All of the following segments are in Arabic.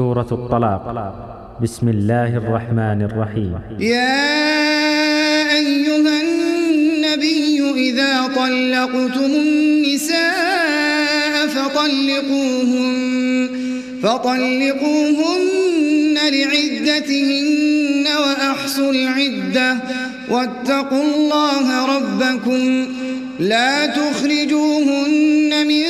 سورة الطلاق. بسم الله الرحمن الرحيم. يا أيها النبي إذا طلقتم النساء فطلقوهن فطلقوهن لعدتهن وأحصوا العدة. واتقوا الله ربكم. لا تخرجوهن من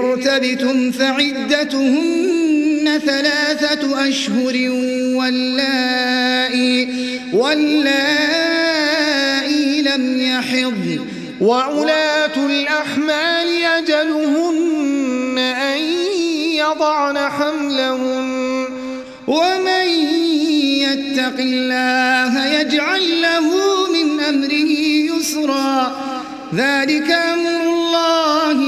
ارتبتم فعدتهن ثلاثة أشهر واللائي, واللائي لم يحض وعلاة الأحمال أجلهن أن يضعن حملهن ومن يتق الله يجعل له من أمره يسرا ذلك أمر الله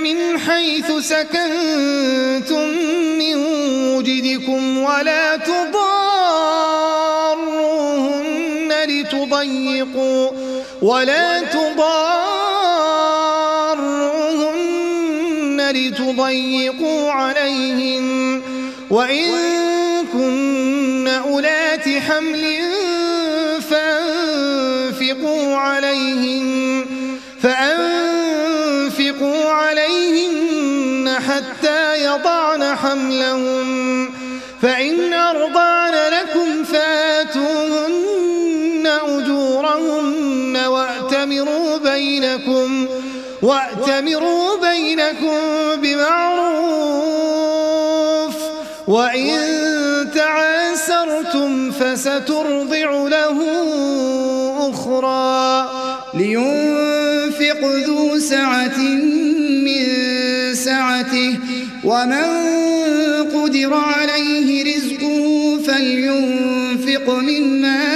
من حيث سكنتم من وجدكم ولا تضاروهن لتضيقوا ولا تضاروهن لتضيقوا عليهن وإن كن أولات حمل فانفقوا وَأْتَمِرُوا بَيْنَكُمْ بِمَعْرُوفٍ وَإِن تَعَاسَرْتُمْ فَسَتُرْضِعُ لَهُ أُخْرَى لِيُنْفِقْ ذُو سَعَةٍ مِّن سَعَتِهِ وَمَن قُدِرَ عَلَيْهِ رِزْقُهُ فَلْيُنْفِقْ مِمَّا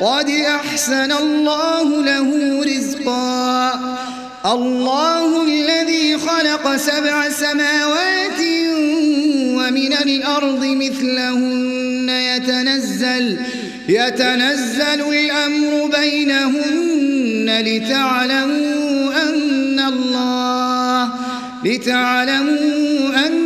قد أحسن الله له رزقا. الله الذي خلق سبع سماوات ومن الأرض مثلهن يتنزل يتنزل الأمر بينهن لتعلموا أن الله لتعلموا أن